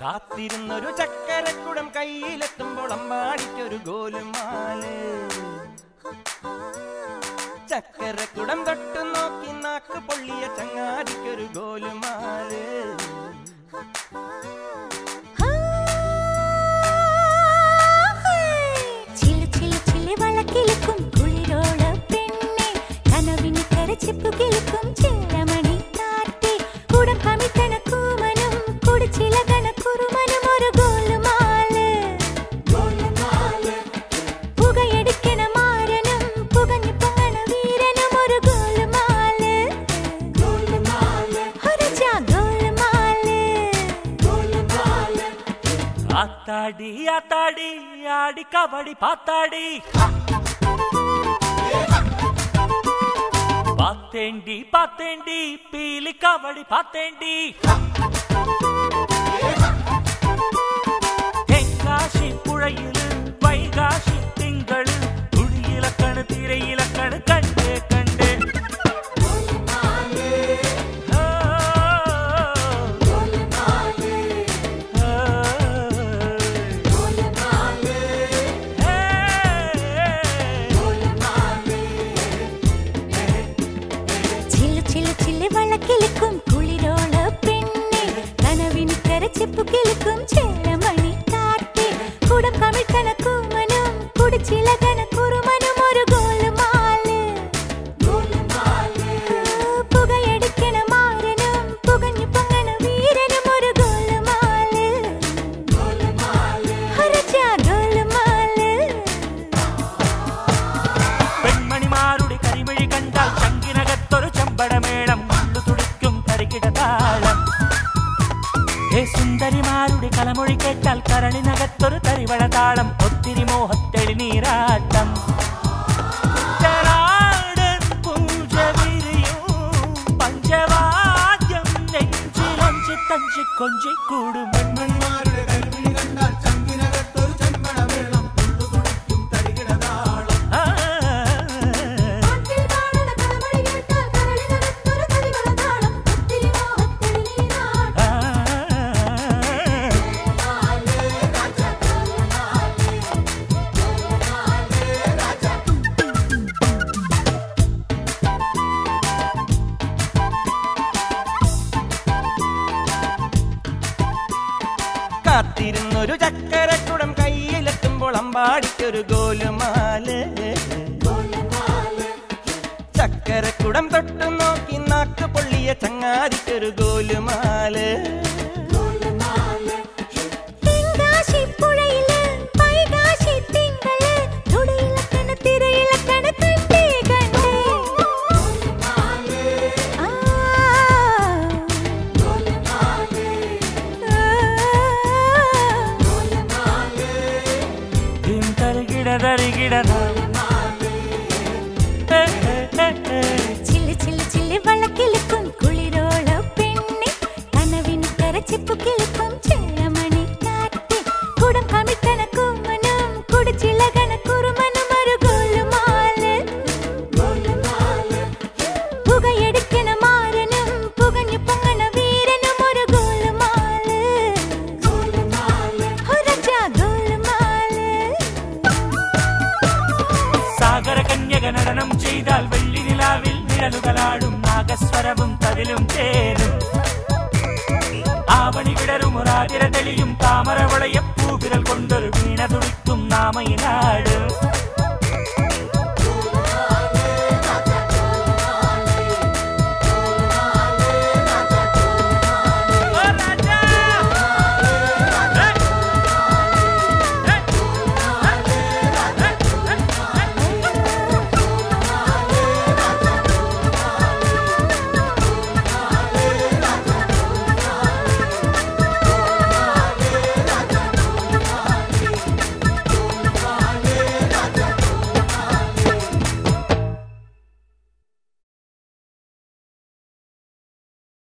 കാത്തിരുന്നൊരു ചക്കരക്കുടം കയ്യിലെത്തുമ്പോൾ അമ്പാടിക്കൊരു ഗോലുമാൽ. ചക്കരക്കുടം തൊട്ടു നോക്കി നാക്ക് പൊള്ളിയ ചങ്ങാടിക്കൊരു ഗോലുമാൽ. ஆத்தாடி ஆத்தாடி ஆடி கபடி பாத்தாடி. பார்த்தேண்டி பார்த்தேண்டி பீலி கபடி பார்த்தேண்டி தென்காசி புழையில் வைகாசி திங்கள் துடியிலக்கணு திரையிலக்கணு கண் സുന്ദരിമാരുടെ കലമൊഴി കേട്ടാൽ കരളിനകത്തൊരു തരിവള താളം ഒത്തിരി മോഹത്തെളി നീരാട്ടം. പഞ്ചവാദ്യം നെഞ്ചിലഞ്ചി തഞ്ചി കൊഞ്ചി കാത്തിരുന്നൊരു ചക്കരക്കുടം കയ്യിലെത്തുമ്പോൾ അമ്പാടിക്കൊരു ഗോലുമാൽ. ചക്കരക്കുടം തൊട്ടു നോക്കി നാക്ക് പൊള്ളിയ ചങ്ങാതിക്കൊരു ഗോലുമാൽ. வீர நடனம் செய்தால் வெள்ளி நிலாவில் நிழலுகளாடும் நாகஸ்வரமும் தவிலும் தேரும். ஆவணி விடரும் ஒரு ஆதிர தெளியும் தாமர வளைய பூவிரல் கொண்டொரு வீண துடிக்கும் நாமையினாடும்